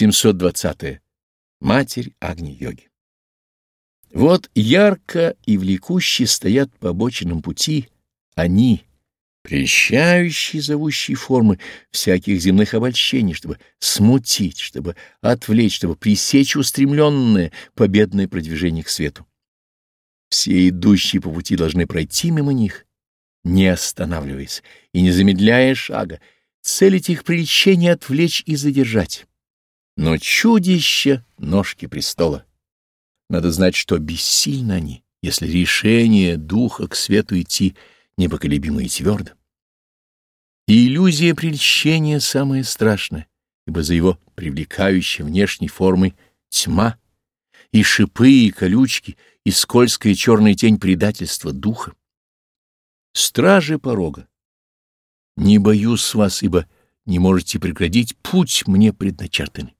720. -е. Матерь Агни-йоги. Вот ярко и влекущие стоят по обочинам пути они, прещающие зовущие формы всяких земных обольщений, чтобы смутить, чтобы отвлечь, чтобы пресечь устремленное победное продвижение к свету. Все идущие по пути должны пройти мимо них, не останавливаясь и не замедляя шага, целить их прельщение отвлечь и задержать. Но чудища — ножки престола. Надо знать, что бессильны они, если решение духа к свету идти непоколебимо и твердо. И иллюзия прельщения самая страшная, ибо за его привлекающей внешней формой тьма, и шипы, и колючки, и скользкая черная тень предательства духа. Стражи порога, не боюсь вас, ибо не можете преградить путь мне предначертанный.